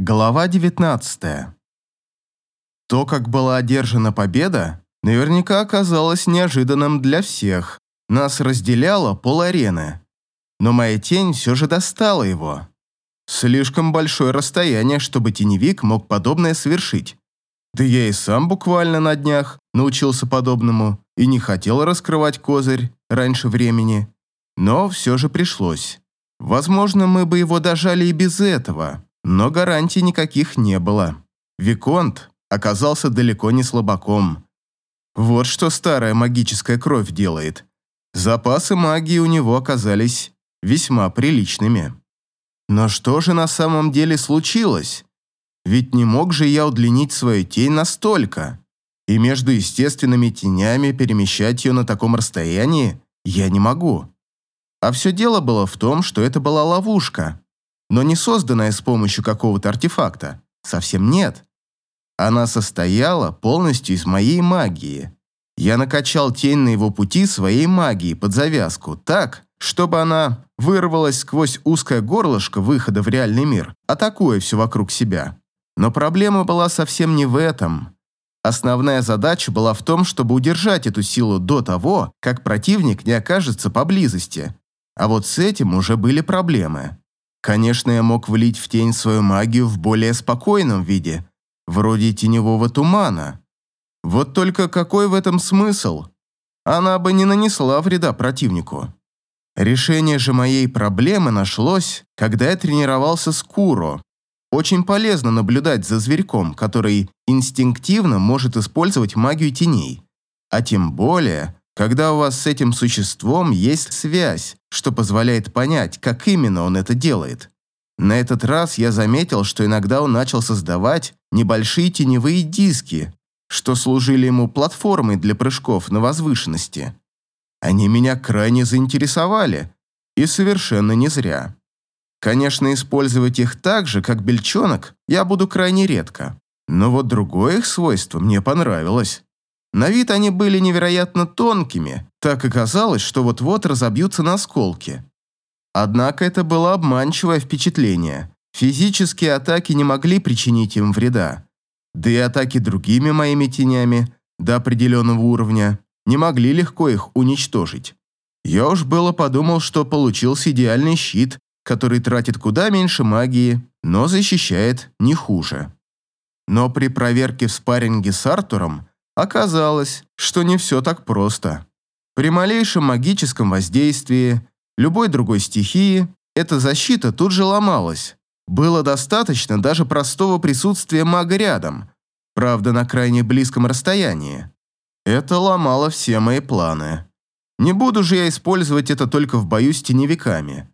Глава 19. То, как была одержана победа, наверняка оказалось неожиданным для всех. Нас разделяло поларены. Но моя тень все же достала его. Слишком большое расстояние, чтобы теневик мог подобное совершить. Да я и сам буквально на днях научился подобному и не хотел раскрывать козырь раньше времени. Но все же пришлось. Возможно, мы бы его дожали и без этого но гарантий никаких не было. Виконт оказался далеко не слабаком. Вот что старая магическая кровь делает. Запасы магии у него оказались весьма приличными. Но что же на самом деле случилось? Ведь не мог же я удлинить свою тень настолько. И между естественными тенями перемещать ее на таком расстоянии я не могу. А все дело было в том, что это была ловушка но не созданная с помощью какого-то артефакта. Совсем нет. Она состояла полностью из моей магии. Я накачал тень на его пути своей магией под завязку, так, чтобы она вырвалась сквозь узкое горлышко выхода в реальный мир, атакуя все вокруг себя. Но проблема была совсем не в этом. Основная задача была в том, чтобы удержать эту силу до того, как противник не окажется поблизости. А вот с этим уже были проблемы. Конечно, я мог влить в тень свою магию в более спокойном виде, вроде теневого тумана. Вот только какой в этом смысл? Она бы не нанесла вреда противнику. Решение же моей проблемы нашлось, когда я тренировался с Куро. Очень полезно наблюдать за зверьком, который инстинктивно может использовать магию теней. А тем более, когда у вас с этим существом есть связь, что позволяет понять, как именно он это делает. На этот раз я заметил, что иногда он начал создавать небольшие теневые диски, что служили ему платформой для прыжков на возвышенности. Они меня крайне заинтересовали, и совершенно не зря. Конечно, использовать их так же, как бельчонок, я буду крайне редко. Но вот другое их свойство мне понравилось. На вид они были невероятно тонкими, так и казалось, что вот-вот разобьются на осколки. Однако это было обманчивое впечатление. Физические атаки не могли причинить им вреда. Да и атаки другими моими тенями до определенного уровня не могли легко их уничтожить. Я уж было подумал, что получился идеальный щит, который тратит куда меньше магии, но защищает не хуже. Но при проверке в спарринге с Артуром Оказалось, что не все так просто. При малейшем магическом воздействии, любой другой стихии, эта защита тут же ломалась. Было достаточно даже простого присутствия мага рядом, правда, на крайне близком расстоянии. Это ломало все мои планы. Не буду же я использовать это только в бою с теневиками.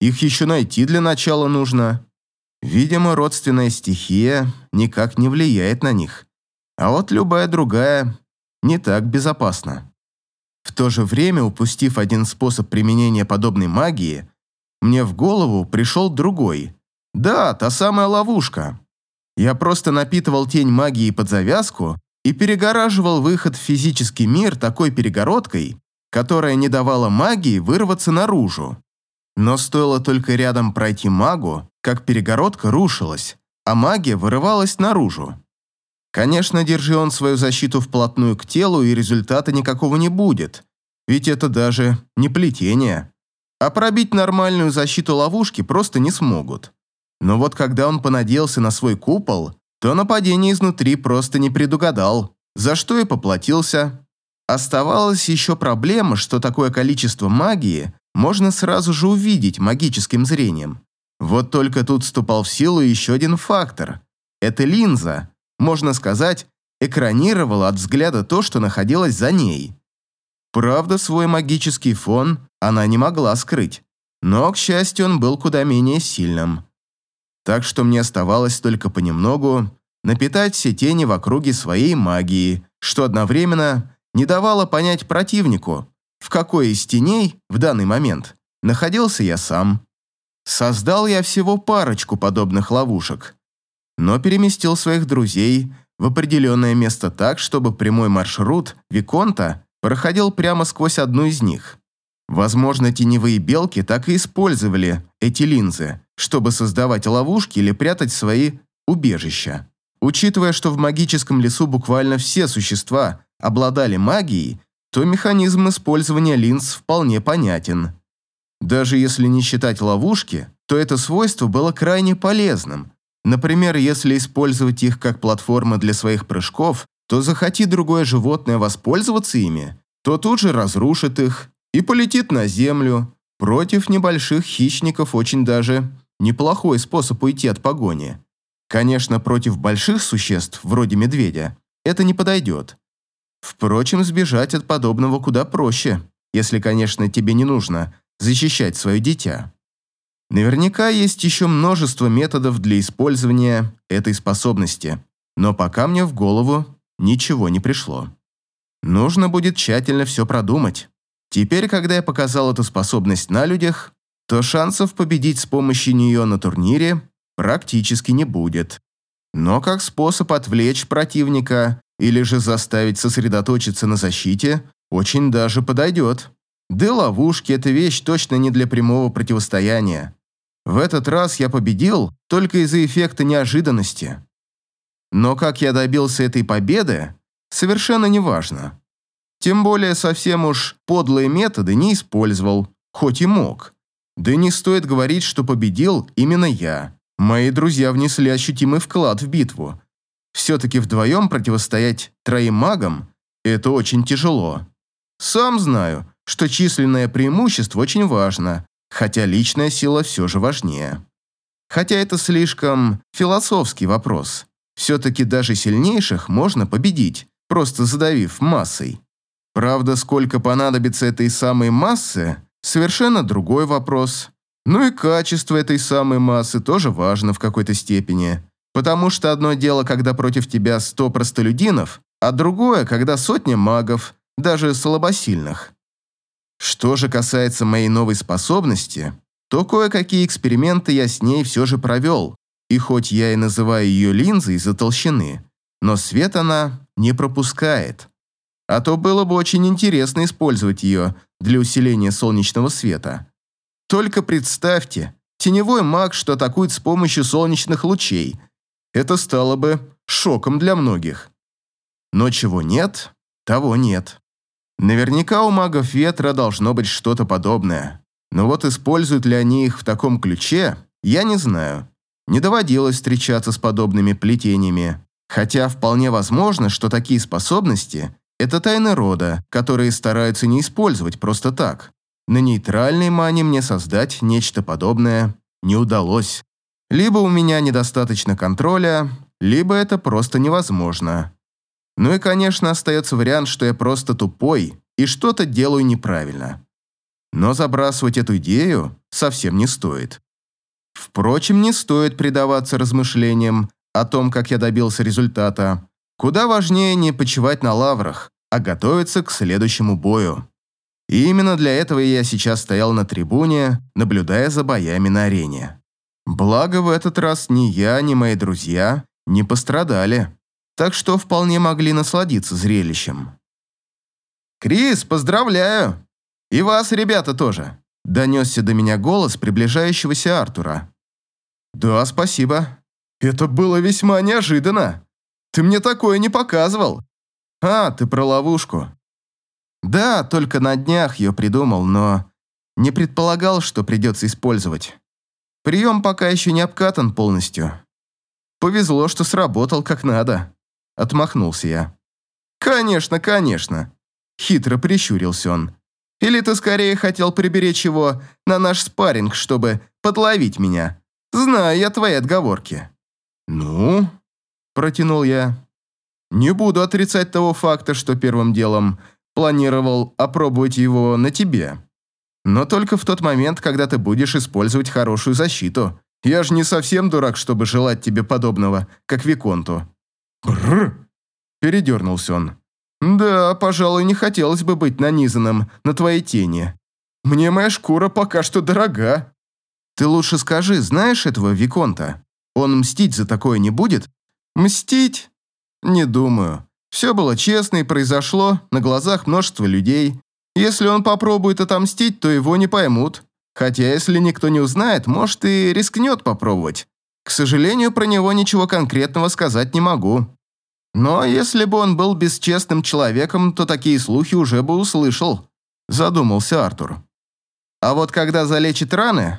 Их еще найти для начала нужно. Видимо, родственная стихия никак не влияет на них. А вот любая другая не так безопасна. В то же время, упустив один способ применения подобной магии, мне в голову пришел другой. Да, та самая ловушка. Я просто напитывал тень магии под завязку и перегораживал выход в физический мир такой перегородкой, которая не давала магии вырваться наружу. Но стоило только рядом пройти магу, как перегородка рушилась, а магия вырывалась наружу. Конечно, держи он свою защиту вплотную к телу, и результата никакого не будет, ведь это даже не плетение. А пробить нормальную защиту ловушки просто не смогут. Но вот когда он понадеялся на свой купол, то нападение изнутри просто не предугадал, за что и поплатился. Оставалась еще проблема, что такое количество магии можно сразу же увидеть магическим зрением. Вот только тут вступал в силу еще один фактор. Это линза, можно сказать, экранировала от взгляда то, что находилось за ней. Правда, свой магический фон она не могла скрыть, но, к счастью, он был куда менее сильным. Так что мне оставалось только понемногу напитать все тени в округе своей магии, что одновременно не давало понять противнику, в какой из теней в данный момент находился я сам. Создал я всего парочку подобных ловушек, но переместил своих друзей в определенное место так, чтобы прямой маршрут Виконта проходил прямо сквозь одну из них. Возможно, теневые белки так и использовали эти линзы, чтобы создавать ловушки или прятать свои убежища. Учитывая, что в магическом лесу буквально все существа обладали магией, то механизм использования линз вполне понятен. Даже если не считать ловушки, то это свойство было крайне полезным. Например, если использовать их как платформы для своих прыжков, то захоти другое животное воспользоваться ими, то тут же разрушит их и полетит на землю. Против небольших хищников очень даже неплохой способ уйти от погони. Конечно, против больших существ, вроде медведя, это не подойдет. Впрочем, сбежать от подобного куда проще, если, конечно, тебе не нужно защищать свое дитя. Наверняка есть еще множество методов для использования этой способности, но пока мне в голову ничего не пришло. Нужно будет тщательно все продумать. Теперь, когда я показал эту способность на людях, то шансов победить с помощью нее на турнире практически не будет. Но как способ отвлечь противника или же заставить сосредоточиться на защите, очень даже подойдет. Да ловушки – это вещь точно не для прямого противостояния. В этот раз я победил только из-за эффекта неожиданности. Но как я добился этой победы, совершенно неважно. Тем более совсем уж подлые методы не использовал, хоть и мог. Да и не стоит говорить, что победил именно я. Мои друзья внесли ощутимый вклад в битву, все-таки вдвоем противостоять троим магам – это очень тяжело. Сам знаю, что численное преимущество очень важно, хотя личная сила все же важнее. Хотя это слишком философский вопрос. Все-таки даже сильнейших можно победить, просто задавив массой. Правда, сколько понадобится этой самой массы – совершенно другой вопрос. Ну и качество этой самой массы тоже важно в какой-то степени. Потому что одно дело, когда против тебя сто простолюдинов, а другое, когда сотня магов, даже слабосильных. Что же касается моей новой способности, то кое-какие эксперименты я с ней все же провел, и хоть я и называю ее линзой из-за толщины, но свет она не пропускает. А то было бы очень интересно использовать ее для усиления солнечного света. Только представьте, теневой маг, что атакует с помощью солнечных лучей – это стало бы шоком для многих. Но чего нет, того нет. Наверняка у магов ветра должно быть что-то подобное. Но вот используют ли они их в таком ключе, я не знаю. Не доводилось встречаться с подобными плетениями. Хотя вполне возможно, что такие способности – это тайны рода, которые стараются не использовать просто так. На нейтральной мане мне создать нечто подобное не удалось. Либо у меня недостаточно контроля, либо это просто невозможно. Ну и, конечно, остается вариант, что я просто тупой и что-то делаю неправильно. Но забрасывать эту идею совсем не стоит. Впрочем, не стоит предаваться размышлениям о том, как я добился результата. Куда важнее не почивать на лаврах, а готовиться к следующему бою. И именно для этого я сейчас стоял на трибуне, наблюдая за боями на арене. Благо, в этот раз ни я, ни мои друзья не пострадали, так что вполне могли насладиться зрелищем. «Крис, поздравляю! И вас, ребята, тоже!» Донесся до меня голос приближающегося Артура. «Да, спасибо. Это было весьма неожиданно. Ты мне такое не показывал. А, ты про ловушку. Да, только на днях ее придумал, но не предполагал, что придется использовать. Прием пока еще не обкатан полностью. Повезло, что сработал как надо. Отмахнулся я. Конечно, конечно. Хитро прищурился он. Или ты скорее хотел приберечь его на наш спарринг, чтобы подловить меня? Знаю я твои отговорки. Ну, протянул я. Не буду отрицать того факта, что первым делом планировал опробовать его на тебе. Но только в тот момент, когда ты будешь использовать хорошую защиту. Я же не совсем дурак, чтобы желать тебе подобного, как Виконту». «Бррр!» – передернулся он. «Да, пожалуй, не хотелось бы быть нанизанным на твоей тени. Мне моя шкура пока что дорога». «Ты лучше скажи, знаешь этого Виконта? Он мстить за такое не будет?» «Мстить? Не думаю. Все было честно и произошло на глазах множества людей. Если он попробует отомстить, то его не поймут. Хотя, если никто не узнает, может и рискнет попробовать. К сожалению, про него ничего конкретного сказать не могу. Но если бы он был бесчестным человеком, то такие слухи уже бы услышал, задумался Артур. А вот когда залечит раны,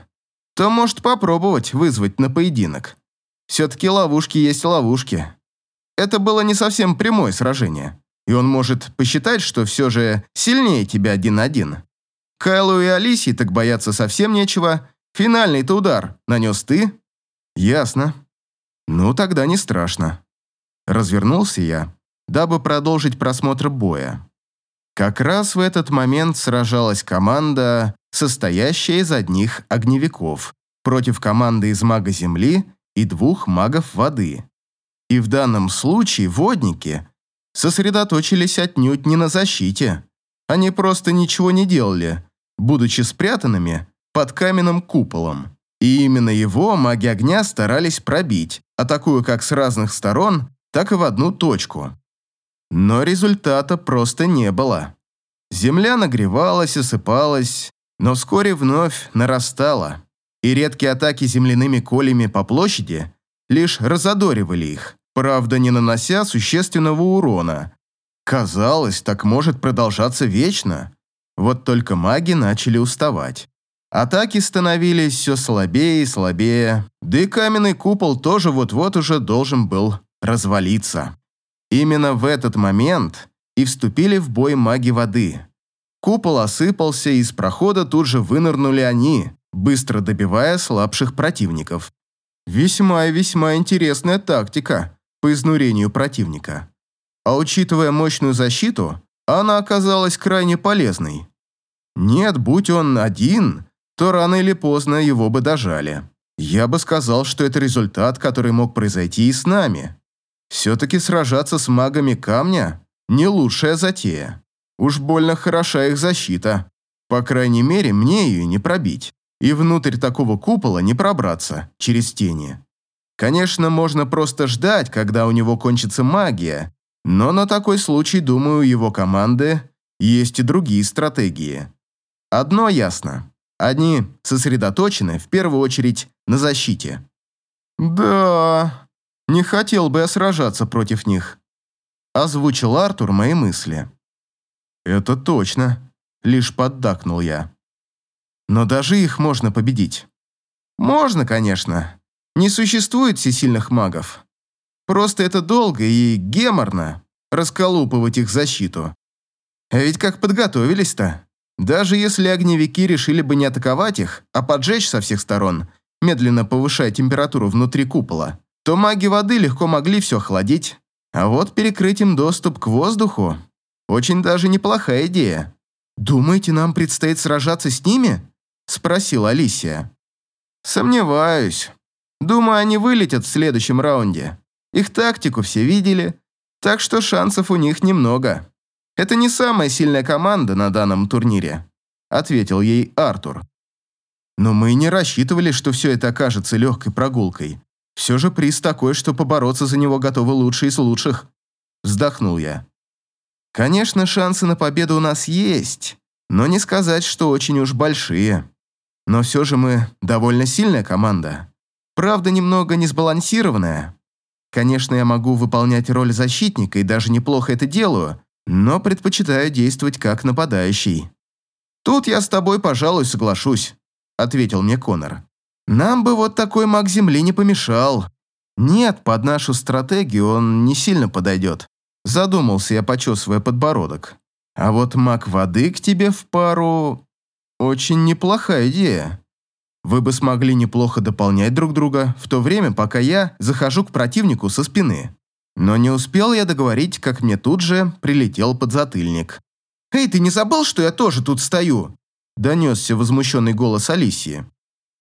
то может попробовать вызвать на поединок. Все-таки ловушки есть ловушки. Это было не совсем прямое сражение, и он может посчитать, что все же сильнее тебя один на один. Кайлу и Алисии так бояться совсем нечего. Финальный-то удар нанес ты. Ясно. Ну, тогда не страшно. Развернулся я, дабы продолжить просмотр боя. Как раз в этот момент сражалась команда, состоящая из одних огневиков, против команды из мага Земли и двух магов воды. И в данном случае водники сосредоточились отнюдь не на защите. Они просто ничего не делали, будучи спрятанными под каменным куполом. И именно его маги огня старались пробить, атакуя как с разных сторон, так и в одну точку. Но результата просто не было. Земля нагревалась, осыпалась, но вскоре вновь нарастала, и редкие атаки земляными колями по площади лишь разодоривали их, правда не нанося существенного урона. Казалось, так может продолжаться вечно. Вот только маги начали уставать. Атаки становились все слабее и слабее, да и каменный купол тоже вот-вот уже должен был развалиться. Именно в этот момент и вступили в бой маги воды. Купол осыпался, и из прохода тут же вынырнули они, быстро добивая слабших противников. Весьма и весьма интересная тактика по изнурению противника. А учитывая мощную защиту, она оказалась крайне полезной. Нет, будь он один, то рано или поздно его бы дожали. Я бы сказал, что это результат, который мог произойти и с нами. Все-таки сражаться с магами камня – не лучшая затея. Уж больно хороша их защита. По крайней мере, мне ее не пробить. И внутрь такого купола не пробраться, через тени. Конечно, можно просто ждать, когда у него кончится магия, но на такой случай, думаю, у его команды есть и другие стратегии. Одно ясно. Они сосредоточены, в первую очередь, на защите. «Да, не хотел бы я сражаться против них», – озвучил Артур мои мысли. «Это точно», – лишь поддакнул я. «Но даже их можно победить». «Можно, конечно. Не существует всесильных магов. Просто это долго и геморно расколупывать их защиту. А ведь как подготовились-то? Даже если огневики решили бы не атаковать их, а поджечь со всех сторон, медленно повышая температуру внутри купола, то маги воды легко могли все охладить. А вот перекрыть им доступ к воздуху – очень даже неплохая идея. «Думаете, нам предстоит сражаться с ними?» – спросила Алисия. «Сомневаюсь. Думаю, они вылетят в следующем раунде. Их тактику все видели, так что шансов у них немного. Это не самая сильная команда на данном турнире», — ответил ей Артур. «Но мы не рассчитывали, что все это окажется легкой прогулкой. Все же приз такой, что побороться за него готовы лучшие из лучших», — вздохнул я. «Конечно, шансы на победу у нас есть, но не сказать, что очень уж большие. Но все же мы довольно сильная команда. Правда, немного несбалансированная. Конечно, я могу выполнять роль защитника и даже неплохо это делаю, но предпочитаю действовать как нападающий. Тут я с тобой, пожалуй, соглашусь, ответил мне Конор. Нам бы вот такой маг земли не помешал. Нет, под нашу стратегию он не сильно подойдет. Задумался я, почесывая подбородок. А вот маг воды к тебе в пару... Очень неплохая идея. Вы бы смогли неплохо дополнять друг друга в то время, пока я захожу к противнику со спины. Но не успел я договорить, как мне тут же прилетел подзатыльник. «Эй, ты не забыл, что я тоже тут стою?» Донесся возмущенный голос Алисии.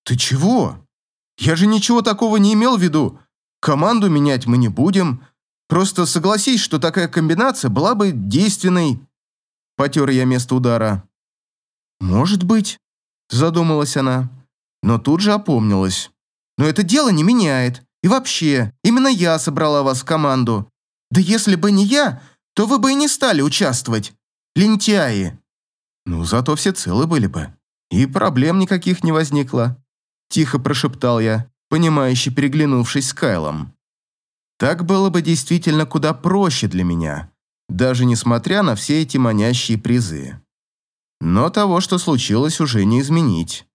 «Ты чего? Я же ничего такого не имел в виду. Команду менять мы не будем. Просто согласись, что такая комбинация была бы действенной». Потер я место удара. «Может быть», задумалась она но тут же опомнилась. «Но это дело не меняет. И вообще, именно я собрала вас в команду. Да если бы не я, то вы бы и не стали участвовать. Лентяи!» «Ну, зато все целы были бы. И проблем никаких не возникло. Тихо прошептал я, понимающе переглянувшись с Кайлом. Так было бы действительно куда проще для меня, даже несмотря на все эти манящие призы. Но того, что случилось, уже не изменить.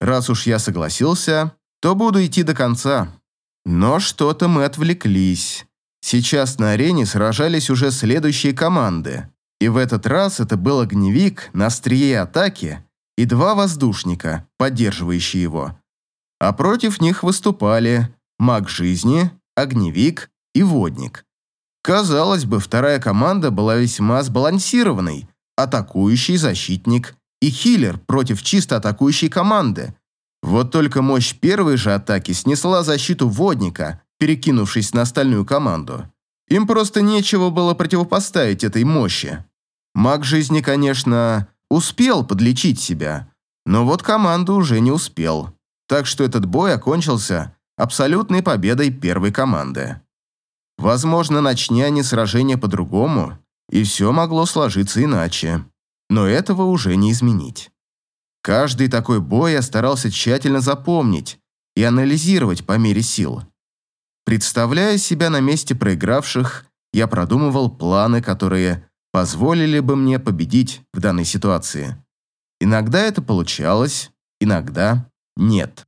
Раз уж я согласился, то буду идти до конца. Но что-то мы отвлеклись. Сейчас на арене сражались уже следующие команды. И в этот раз это был огневик на острие атаки и два воздушника, поддерживающие его. А против них выступали маг жизни, огневик и водник. Казалось бы, вторая команда была весьма сбалансированной, атакующий защитник и хилер против чисто атакующей команды. Вот только мощь первой же атаки снесла защиту водника, перекинувшись на остальную команду. Им просто нечего было противопоставить этой мощи. Маг жизни, конечно, успел подлечить себя, но вот команду уже не успел. Так что этот бой окончился абсолютной победой первой команды. Возможно, начни они сражение по-другому, и все могло сложиться иначе. Но этого уже не изменить. Каждый такой бой я старался тщательно запомнить и анализировать по мере сил. Представляя себя на месте проигравших, я продумывал планы, которые позволили бы мне победить в данной ситуации. Иногда это получалось, иногда нет.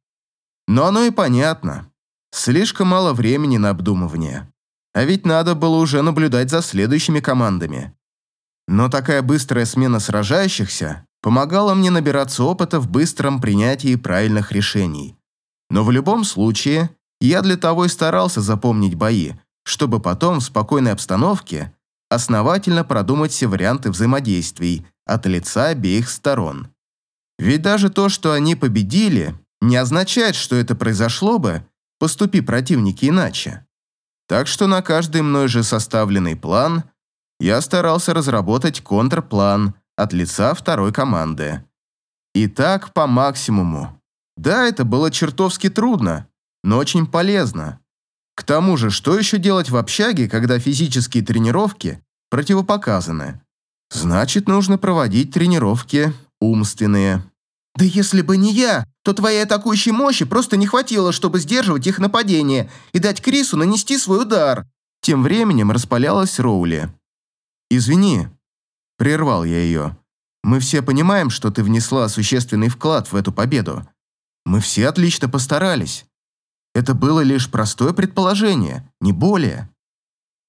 Но оно и понятно. Слишком мало времени на обдумывание. А ведь надо было уже наблюдать за следующими командами. Но такая быстрая смена сражающихся помогала мне набираться опыта в быстром принятии правильных решений. Но в любом случае, я для того и старался запомнить бои, чтобы потом в спокойной обстановке основательно продумать все варианты взаимодействий от лица обеих сторон. Ведь даже то, что они победили, не означает, что это произошло бы, поступи противники иначе. Так что на каждый мной же составленный план я старался разработать контрплан от лица второй команды. И так по максимуму. Да, это было чертовски трудно, но очень полезно. К тому же, что еще делать в общаге, когда физические тренировки противопоказаны? Значит, нужно проводить тренировки умственные. «Да если бы не я, то твоей атакующей мощи просто не хватило, чтобы сдерживать их нападение и дать Крису нанести свой удар». Тем временем распалялась Роули. «Извини», – прервал я ее. «Мы все понимаем, что ты внесла существенный вклад в эту победу. Мы все отлично постарались. Это было лишь простое предположение, не более.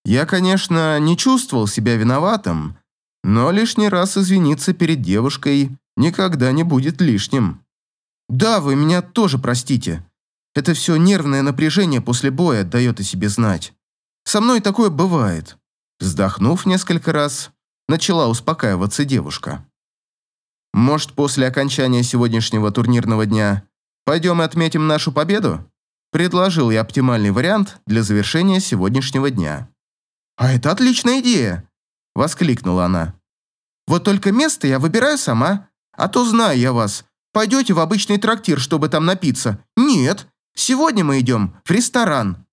Я, конечно, не чувствовал себя виноватым, но лишний раз извиниться перед девушкой никогда не будет лишним. Да, вы меня тоже простите. Это все нервное напряжение после боя дает о себе знать. Со мной такое бывает. Вздохнув несколько раз, начала успокаиваться девушка. Может, после окончания сегодняшнего турнирного дня пойдем и отметим нашу победу? Предложил я оптимальный вариант для завершения сегодняшнего дня. «А это отличная идея!» – воскликнула она. «Вот только место я выбираю сама, а то знаю я вас. Пойдете в обычный трактир, чтобы там напиться. Нет, сегодня мы идем в ресторан».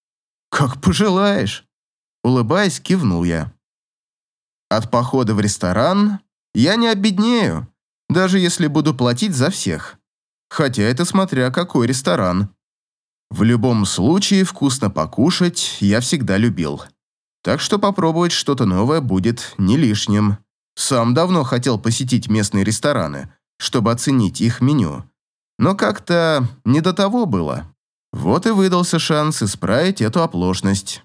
«Как пожелаешь!» Улыбаясь, кивнул я. От похода в ресторан я не обеднею, даже если буду платить за всех. Хотя это смотря какой ресторан. В любом случае, вкусно покушать я всегда любил. Так что попробовать что-то новое будет не лишним. Сам давно хотел посетить местные рестораны, чтобы оценить их меню. Но как-то не до того было. Вот и выдался шанс исправить эту оплошность.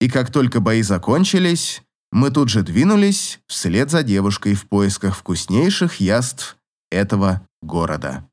И как только бои закончились, мы тут же двинулись вслед за девушкой в поисках вкуснейших яств этого города.